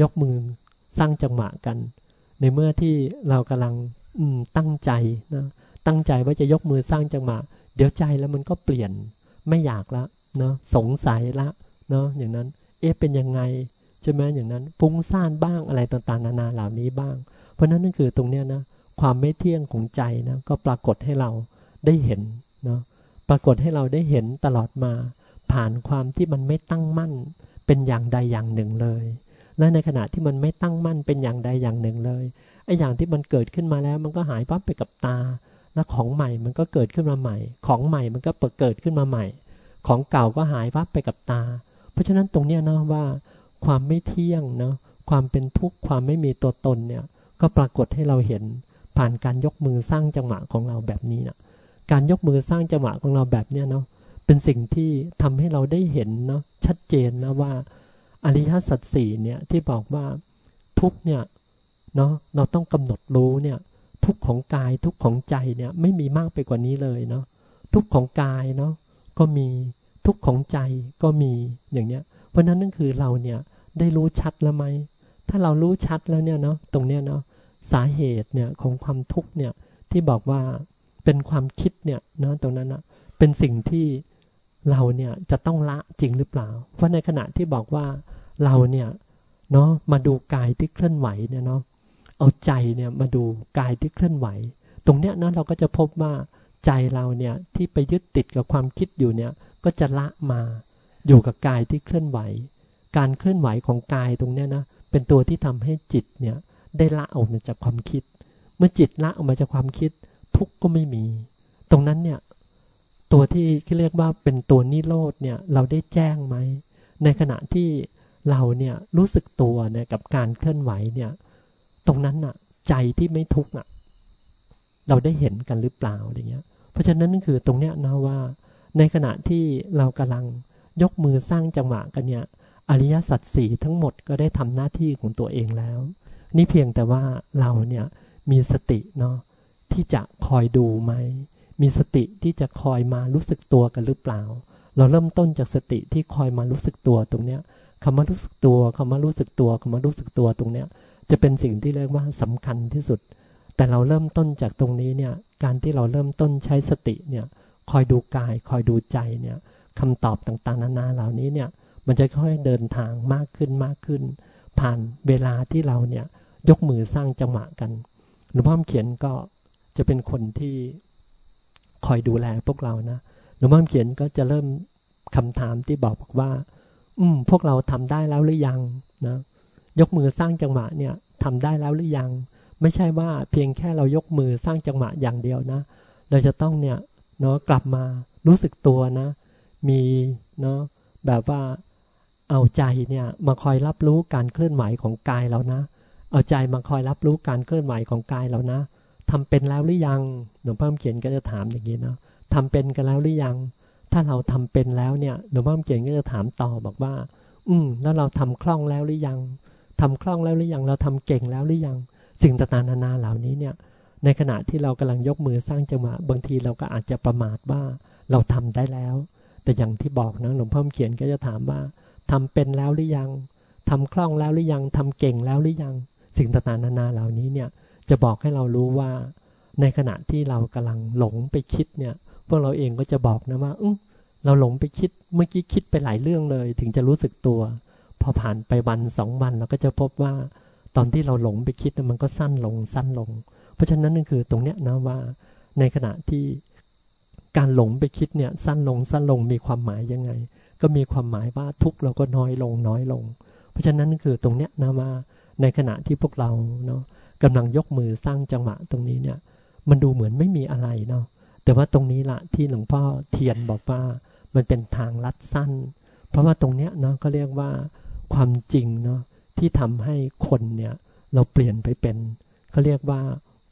[SPEAKER 2] ยกมือสร้างจังหวะกัน ในเมื่อที่เรากำลังตั้งใจนะตั้งใจว่าจะยกมือสร้างจังหวะเดี๋ยวใจแล้วมันก็เปลี่ยนไม่อยากละเนาะสงสัยละเนาะอย่างนั้น เอ๊ะเป็นยังไงใช่ไหมอย่างนั้นฟุ้งซ่านบ้างอะไรต่างๆนานาเหล่านี้บ้าง เพราะนั้นนั่นคือตรงเนี้ยนะความไม่เที่ยงของใจนะก็ปรากฏให้เราได้เห็นเนาะปรากฏให้เราได้เห็นตลอดมา ผ่านความที่มันไม่ตั้งมั่นเป็นอย่างใดอย่างหนึ่งเลย และในขณะที่มันไม่ตั้งมั่นเป็นอย่างใดอย่างหนึ่งเลยไอ้อย่างที่มันเกิดขึ้นมาแล้ว มันก็หายปั๊บไปกับตา แล้วของใหม่มันก็เกิดขึ้นมาใหม่ ของใหม่มันก็เกิดขึ้นมาใหม่ ของเก่าก็หายปั๊บไปกับตา เพราะฉะนั้นตรงเนี้ยนะว่าความไม่เที่ยงเนาะความเป็นทุกข์ความไม่มีตัวตนเนี่ยก็ปรากฏให้เราเห็นผ่านการยกมือสร้างจังหวะของเราแบบนี้นะการยกมือสร้างจังหวะของเราแบบเนี้ยเนาะ เป็นสิ่งที่ทำให้เราได้เห็นเนาะชัดเจนนะว่า อริยสัจสี่เนี่ยที่บอกว่าทุกเนี่ยเนาะเราต้องกำหนดรู้เนี่ยทุกของกายทุกของใจเนี่ยไม่มีมากไปกว่านี้เลยเนาะทุกของกายเนาะก็มีทุกของใจก็มีอย่างเนี้ย เพราะนั้นนั่นคือเราเนี่ยได้รู้ชัดแล้วไหมถ้าเรารู้ชัดแล้วเนี่ยเนาะตรงเนี้ยเนาะสาเหตุเนี่ยของความทุกข์เนี่ยที่บอกว่าเป็นความคิดเนี่ยเนาะตรงนั้นนะเป็นสิ่งที่ เราเนี่ยจะต้องละจริงหรือเปล่า เพราะในขณะที่บอกว่าเราเนี่ยเนาะมาดูกายที่เคลื่อนไหวเนี่ยเนาะเอาใจเนี่ยมาดูกายที่เคลื่อนไหว ตรงเนี้ยนะเราก็จะพบว่าใจเราเนี่ยที่ไปยึดติดกับความคิดอยู่เนี่ยก็จะละมาอยู่กับกายที่เคลื่อนไหว การเคลื่อนไหวของกายตรงเนี้ยนะเป็นตัวที่ทำให้จิตเนี่ยได้ละออกมาจากความคิด เมื่อจิตละออกมาจากความคิดทุกข์ก็ไม่มี ตรงนั้นเนี่ย ตัวที่ที่เรียกว่าเป็นตัวนิโรธเนี่ยเราได้แจ้งไหม ในขณะที่เราเนี่ยรู้สึกตัวเนี่ยกับการเคลื่อนไหวเนี่ยตรงนั้นน่ะใจที่ไม่ทุกข์น่ะเราได้เห็นกันหรือเปล่าอะไรเงี้ย เพราะฉะนั้นนั่นคือตรงเนี้ยนะว่า ในขณะที่เรากำลังยกมือสร้างจังหวะกันเนี่ยอริยสัจสี่ทั้งหมดก็ได้ทำหน้าที่ของตัวเองแล้ว นี่เพียงแต่ว่าเราเนี่ยมีสติเนาะที่จะคอยดูไหม มีสติที่จะคอยมารู้สึกตัวกันหรือเปล่า เราเริ่มต้นจากสติที่คอยมารู้สึกตัวตรงเนี้ยคำว่ารู้สึกตัวคำว่ารู้สึกตัวคำว่ารู้สึกตัวตรงเนี้ยจะเป็นสิ่งที่เรียกว่าสำคัญที่สุด แต่เราเริ่มต้นจากตรงนี้เนี่ยการที่เราเริ่มต้นใช้สติเนี่ยคอยดูกายคอยดูใจเนี่ยคำตอบต่างๆ นานาเหล่านี้เนี่ยมันจะค่อยเดินทางมากขึ้นมากขึ้น ผ่านเวลาที่เราเนี่ยยกมือสร้างจังหวะกันหลวงพ่อเขียนก็จะเป็นคนที่ คอยดูแลพวกเรานะหลวงพ่อเขียนก็จะเริ่มคำถามที่บอกบอกว่า อืม พวกเราทำได้แล้วหรือยังนะยกมือสร้างจังหวะเนี่ยทำได้แล้วหรือยัง ไม่ใช่ว่าเพียงแค่เรายกมือสร้างจังหวะอย่างเดียวนะ เราจะต้องเนี่ยเนาะกลับมารู้สึกตัวนะ มีเนาะแบบว่าเอาใจเนี่ยมาคอยรับรู้การเคลื่อนไหวของกายเรานะ เอาใจมาคอยรับรู้การเคลื่อนไหวของกายเรานะ ทำเป็นแล้วหรือยังหลวงพ่อเขียนก็จะถามอย่างนี้นะทำเป็นกันแล้วหรือยัง ถ้าเราทำเป็นแล้วเนี่ยหลวงพ่อเขียนก็จะถามต่อบอกว่า อืมแล้วเราทำคล่องแล้วหรือยังทำคล่องแล้วหรือยัง เราทำเก่งแล้วหรือยัง สิ่งต่างๆนานาเหล่านี้เนี่ยในขณะที่เรากำลังยกมือสร้างจังหวะบางทีเราก็อาจจะประมาทว่าเราทำได้แล้ว แต่อย่างที่บอกนะหลวงพ่อเขียนก็จะถามว่าทำเป็นแล้วหรือยังททำคล่องแล้วหรือยังทำเก่งแล้วหรือยัง สิ่งต่างๆนานาเหล่านี้เนี่ย จะบอกให้เรารู้ว่า ในขณะที่เรากำลังหลงไปคิดเนี่ยพวกเราเองก็จะบอกนะว่าเราหลงไปคิดเมื่อกี้คิดไปหลายเรื่องเลย ถึงจะรู้สึกตัว พอผ่านไปวันสองวันเราก็จะพบว่า ตอนที่เราหลงไปคิดมันก็สั้นลงสั้นลง เพราะฉะนั้นนั่นคือตรงเนี้ยนะว่า ในขณะที่การหลงไปคิดเนี่ยสั้นลงสั้นลงมีความหมายยังไง ก็มีความหมายว่าทุกเราก็น้อยลงน้อยลง เพราะฉะนั้นนั่นคือตรงเนี้ยนะว่าในขณะที่พวกเราเนาะ กำลังยกมือสร้างจังหวะตรงนี้เนี่ย มันดูเหมือนไม่มีอะไรเนาะแต่ว่าตรงนี้ละที่หลวงพ่อเทียนบอกว่ามันเป็นทางลัดสั้น เพราะว่าตรงเนี้ยเนาะก็เรียกว่าความจริงเนาะที่ทำให้คนเนี่ยเราเปลี่ยนไปเป็นเขาเรียกว่า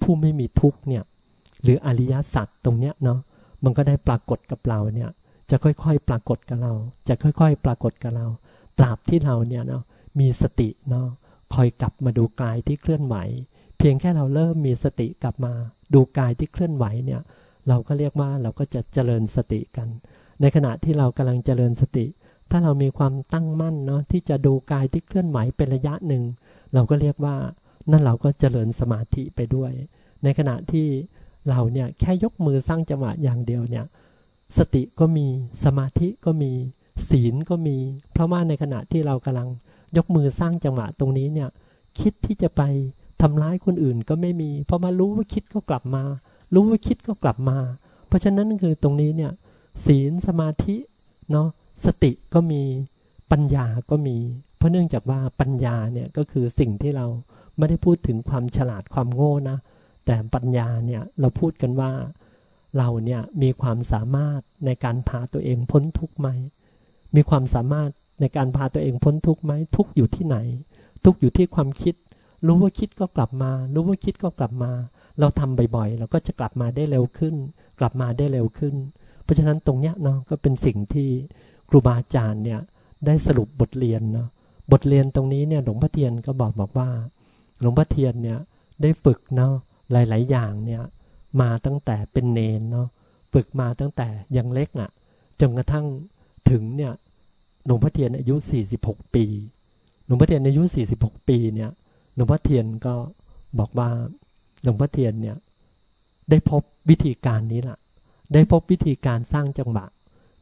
[SPEAKER 2] ผู้ไม่มีทุกเนี่ยหรืออริยสัจตรงเนี้ยเนาะมันก็ได้ปรากฏกับเราเนี่ยจะค่อยๆ ปรากฏกับเรา จะค่อยๆ ปรากฏกับเรา ตราบที่เราเนี่ยเนาะมีสติเนาะคอยกลับมาดูกายที่เคลื่อนไหว เพียงแค่เราเริ่มมีสติกลับมา ดูกายที่เคลื่อนไหวเนี่ยเราก็เรียกว่าเราก็จะเจริญสติกัน ในขณะที่เรากำลังเจริญสติ ถ้าเรามีความตั้งมั่นเนาะที่จะดูกายที่เคลื่อนไหวเป็นระยะหนึ่ง เราก็เรียกว่านั่นเราก็เจริญสมาธิไปด้วย ในขณะที่เราเนี่ยแค่ยกมือสร้างจังหวะอย่างเดียวเนี่ยสติก็มีสมาธิก็มีศีลก็มี เพราะว่าในขณะที่เรากำลังยกมือสร้างจังหวะตรงนี้เนี่ยคิดที่จะไป ทำร้ายคนอื่นก็ไม่มีพราะมารู้ว่าคิดก็กลับมา รู้ว่าคิดก็กลับมา เพราะฉะนั้นคือตรงนี้เนี่ยศีลสมาธิเนาะสติก็มีปัญญาก็มี เพราะเนื่องจากว่าปัญญาเนี่ยก็คือสิ่งที่เราไม่ได้พูดถึงความฉลาดความโง่นะ แต่ปัญญาเนี่ยเราพูดกันว่าเราเนี่ยมีความสามารถในการพาตัวเองพ้นทุกข์ไหม มีความสามารถในการพาตัวเองพ้นทุกข์ไหมทุกอยู่ที่ไหน ทุกอยู่ที่ความคิด รู้ว่าคิดก็กลับมา รู้ว่าคิดก็กลับมา เราทำบ่อยๆ เราก็จะกลับมาได้เร็วขึ้น กลับมาได้เร็วขึ้น เพราะฉะนั้นตรงเนี้ยเนาะก็เป็นสิ่งที่ครูบาอาจารย์เนี่ยได้สรุปบทเรียนเนาะบทเรียนตรงนี้เนี่ยหลวงพ่อเทียนก็บอกบอกว่า หลวงพ่อเทียนเนี่ยได้ฝึกเนาะหลายๆ อย่างเนี่ยมาตั้งแต่เป็นเนนเนาะฝึกมาตั้งแต่ยังเล็กอะ่ะจนกระทั่งถึงเนี่ยหลวงพ่อเทียนอายุ 46 ปี หลวงพ่อเทียนอายุ 46 ปีเนี่ย หลวงพ่อเทียนก็บอกว่าหลวงพ่อเทียนเนี่ยได้พบวิธีการนี้แหละได้พบวิธีการสร้างจังหวะ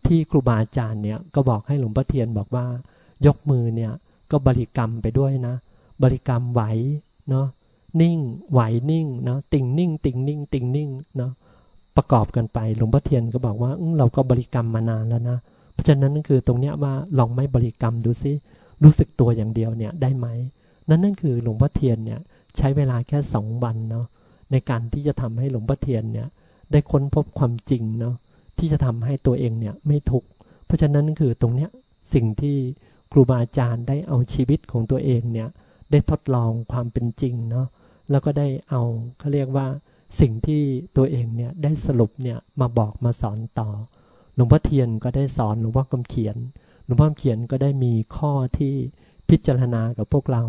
[SPEAKER 2] ที่ครูบาอาจารย์เนี่ยก็บอกให้หลวงพ่อเทียนบอกว่ายกมือเนี่ยก็บริกรรมไปด้วยนะ บริกรรมไหวเนาะนิ่งไหวนิ่งเนาะติ่งนิ่ง ติ่งนิ่ง ติ่งนิ่งเนาะประกอบกันไปหลวงพ่อเทียนก็บอกว่าเราก็บริกรรมมานานแล้วนะ เพราะฉะนั้นนั่นคือตรงเนี้ยว่าลองไม่บริกรรมดูซิรู้สึกตัวอย่างเดียวเนี่ยได้ไหม นั่นนั่นคือหลวงพ่อเทียนเนี่ยใช้เวลาแค่สองวันเนาะในการที่จะทำให้หลวงพ่อเทียนเนี่ยได้ค้นพบความจริงเนาะที่จะทำให้ตัวเองเนี่ยไม่ทุกข์เพราะฉะนั้นคือตรงเนี้ยสิ่งที่ครูบาอาจารย์ได้เอาชีวิตของตัวเองเนี่ยได้ทดลองความเป็นจริงเนาะแล้วก็ได้เอาเขาเรียกว่าสิ่งที่ตัวเองเนี่ยได้สรุปเนี่ยมาบอกมาสอนต่อ หลวงพ่อเทียนก็ได้สอนหลวงพ่อคำเขียน หลวงพ่อคำเขียนก็ได้มีข้อที่พิจารณากับพวกเรา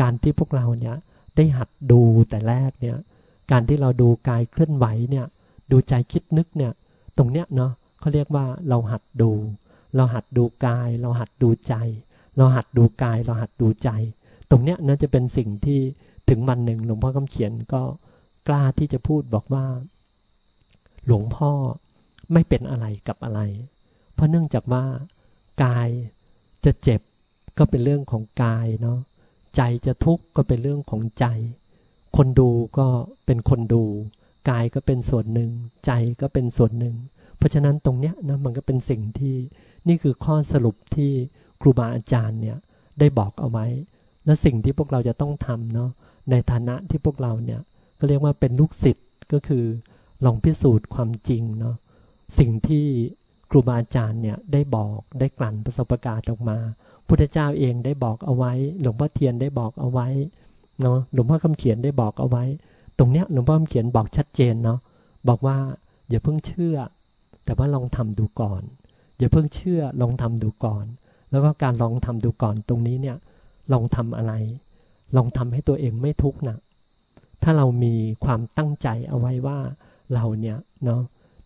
[SPEAKER 2] การที่พวกเราเนี่ยได้หัดดูแต่แรกเนี่ย การที่เราดูกายเคลื่อนไหวเนี่ย ดูใจคิดนึกเนี่ย ตรงเนี้ยเนาะเขาเรียกว่าเราหัดดู เราหัดดูกาย เราหัดดูใจ เราหัดดูกาย เราหัดดูใจ ตรงเนี้ยน่าจะเป็นสิ่งที่ถึงวันหนึ่งหลวงพ่อคำเขียนก็กล้าที่จะพูดบอกว่า หลวงพ่อไม่เป็นอะไรกับอะไร เพราะเนื่องจากว่ากายจะเจ็บก็เป็นเรื่องของกายเนาะ ใจจะทุกข์ก็เป็นเรื่องของใจ คนดูก็เป็นคนดู กายก็เป็นส่วนหนึ่ง ใจก็เป็นส่วนหนึ่ง เพราะฉะนั้นตรงเนี้ยนะมันก็เป็นสิ่งที่นี่คือข้อสรุปที่ครูบาอาจารย์เนี่ยได้บอกเอาไว้ และสิ่งที่พวกเราจะต้องทำเนาะในฐานะที่พวกเราเนี่ยก็เรียกว่าเป็นลูกศิษย์ก็คือลองพิสูจน์ความจริงเนาะสิ่งที่ครูบาอาจารย์เนี่ยได้บอกได้กลั่นประสบการณ์ออกมา พุทธเจ้าเองได้บอกเอาไว้ หลวงพ่อเทียนได้บอกเอาไว้เนาะหลวงพ่อคำเขียนได้บอกเอาไว้ ตรงเนี้ยหลวงพ่อคำเขียนบอกชัดเจนเนาะบอกว่าอย่าเพิ่งเชื่อ แต่ว่าลองทำดูก่อน อย่าเพิ่งเชื่อลองทำดูก่อน แล้วก็การลองทำดูก่อนตรงนี้เนี่ยลองทำอะไร ลองทำให้ตัวเองไม่ทุกข์นะถ้าเรามีความตั้งใจเอาไว้ว่าเราเนี่ยเนาะ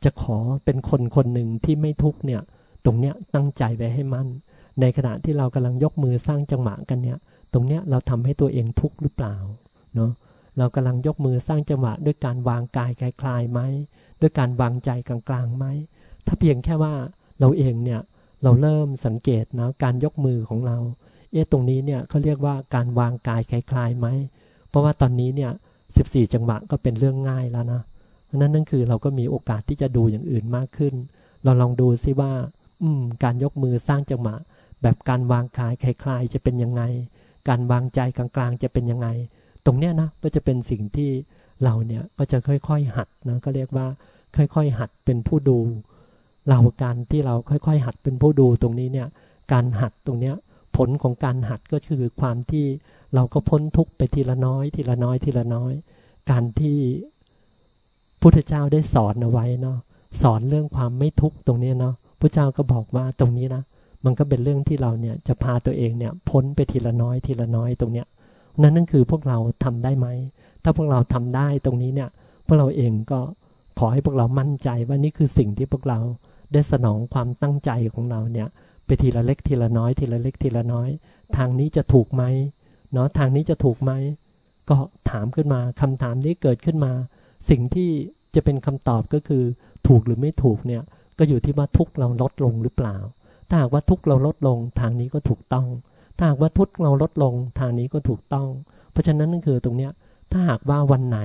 [SPEAKER 2] จะขอเป็นคนคนหนึ่งที่ไม่ทุกข์เนี่ยตรงเนี้ยตั้งใจไว้ให้มั่น ในขณะที่เรากำลังยกมือสร้างจังหวะกันเนี่ย ตรงเนี้ยเราทำให้ตัวเองทุกข์หรือเปล่าเนาะเรากำลังยกมือสร้างจังหวะด้วยการวางกายคลายๆไหมด้วยการวางใจกลางๆไหมถ้าเพียงแค่ว่าเราเองเนี่ยเราเริ่มสังเกตนะการยกมือของเรา เอ๊ะตรงนี้เนี่ยเขาเรียกว่าการวางกายคลายๆไหมเพราะว่าตอนนี้เนี่ย14จังหวะก็เป็นเรื่องง่ายแล้วนะนั่นนั่นคือเราก็มีโอกาสที่จะดูอย่างอื่นมากขึ้น เราลองดูซิว่า อืม การยกมือสร้างจังหวะ แบบการวางกายคลายๆจะเป็นยังไง การวางใจกลางๆจะเป็นยังไง ตรงเนี้ยนะก็จะเป็นสิ่งที่เราเนี่ยก็จะค่อยๆหัดนะก็เรียกว่าค่อยๆหัดเป็นผู้ดู เราการที่เราค่อยๆ หัดเป็นผู้ดูตรงนี้เนี่ยการหัดตรงเนี้ยผลของการหัดก็คือความที่เราก็พ้นทุกไปทีละน้อย ทีละน้อยทีละน้อย การที่พุทธเจ้าได้สอนเอาไว้เนาะสอนเรื่องความไม่ทุกข์ตรงนี้เนาะพระเจ้าก็บอกว่าตรงนี้นะ มันก็เป็นเรื่องที่เราเนี่ยจะพาตัวเองเนี่ยพ้นไปทีละน้อยทีละน้อยตรงเนี้ยนั่นนั่นคือพวกเราทำได้ไหม ถ้าพวกเราทำได้ตรงนี้เนี่ยพวกเราเองก็ขอให้พวกเรามั่นใจว่านี่คือสิ่งที่พวกเราได้สนองความตั้งใจของเราเนี่ยไปทีละเล็กทีละน้อยทีละเล็กทีละน้อย ทางนี้จะถูกไหมเนาะทางนี้จะถูกไหมก็ถามขึ้นมาคำถามนี้เกิดขึ้นมา สิ่งที่จะเป็นคำตอบก็คือถูกหรือไม่ถูกเนี่ยก็อยู่ที่ว่าทุกเราลดลงหรือเปล่า ถ้าหากว่าทุกเราลดลงทางนี้ก็ถูกต้อง ถ้าหากว่าทุกเราลดลงทางนี้ก็ถูกต้อง เพราะฉะนั้นนั่นคือตรงเนี้ยถ้าหากว่าวันไหน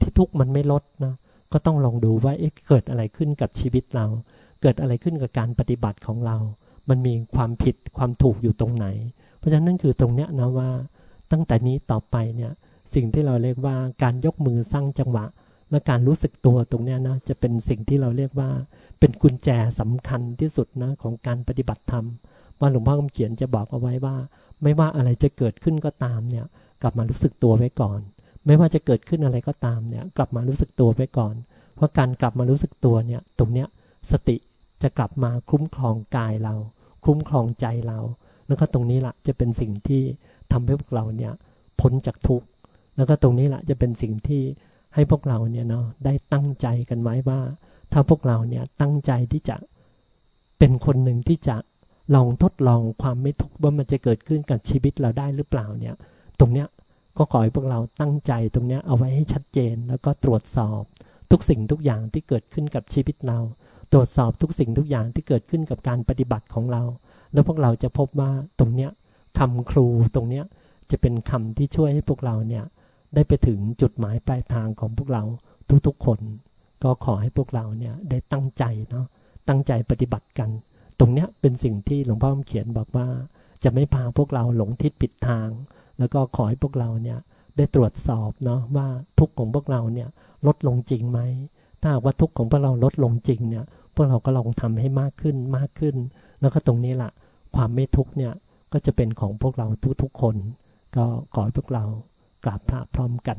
[SPEAKER 2] ที่ทุกมันไม่ลดนะก็ต้องลองดูว่าเอ๊ะเกิดอะไรขึ้นกับชีวิตเรา เกิดอะไรขึ้นกับการปฏิบัติของเรา มันมีความผิดความถูกอยู่ตรงไหน เพราะฉะนั้นนั่นคือตรงเนี้ยนะว่า ตั้งแต่นี้ต่อไปเนี่ยสิ่งที่เราเรียกว่าการยกมือสร้างจังหวะ และการรู้สึกตัวตรงนี้นะจะเป็นสิ่งที่เราเรียกว่า เป็นกุญแจสำคัญที่สุดนะของการปฏิบัติธรรมว่าหลวงพ่อคำเขียนจะบอกเอาไว้ว่า ไม่ว่าอะไรจะเกิดขึ้นก็ตามเนี่ยกลับมารู้สึกตัวไว้ก่อน ไม่ว่าจะเกิดขึ้นอะไรก็ตามเนี่ยกลับมารู้สึกตัวไว้ก่อน เพราะการกลับมารู้สึกตัวเนี่ยตรงเนี้ยสติจะกลับมาคุ้มครองกายเรา คุ้มครองใจเรา แล้วก็ตรงนี้แหละจะเป็นสิ่งที่ทำให้พวกเราเนี่ยพ้นจากทุกข์แล้วก็ตรงนี้แหละจะเป็นสิ่งที่ให้พวกเราเนี่ยเนาะได้ตั้งใจกันไว้ว่า ถ้าพวกเราเนี่ยตั้งใจที่จะเป็นคนหนึ่งที่จะลองทดลองความไม่ทุกข์ว่ามันจะเกิดขึ้นกับชีวิตเราได้หรือเปล่าเนี่ย ตรงเนี้ยก็ขอให้พวกเราตั้งใจตรงเนี้ยเอาไว้ให้ชัดเจนแล้วก็ตรวจสอบ ทุกสิ่งทุกอย่างที่เกิดขึ้นกับชีวิตเรา ตรวจสอบทุกสิ่งทุกอย่างที่เกิดขึ้นกับการปฏิบัติของเรา แล้วพวกเราจะพบว่าตรงเนี้ยคำครูตรงเนี้ยจะเป็นคำที่ช่วยให้พวกเราเนี่ยได้ไปถึงจุดหมายปลายทางของพวกเราทุกๆคน ก็ขอให้พวกเราเนี่ยได้ตั้งใจเนาะตั้งใจปฏิบัติกัน ตรงเนี้ยเป็นสิ่งที่หลวงพ่อเขียนบอกว่า จะไม่พาพวกเราหลงทิศผิดทาง แล้วก็ขอให้พวกเราเนี่ยได้ตรวจสอบเนาะว่าทุกข์ของพวกเราเนี่ยลดลงจริงไหมถ้าว่าทุกข์ของพวกเราลดลงจริงเนี่ยพวกเราก็ลองทำให้มากขึ้นมากขึ้น แล้วก็ตรงนี้แหละความไม่ทุกข์เนี่ยก็จะเป็นของพวกเราทุกๆคน ก็ขอให้พวกเรากราบพระพร้อมกัน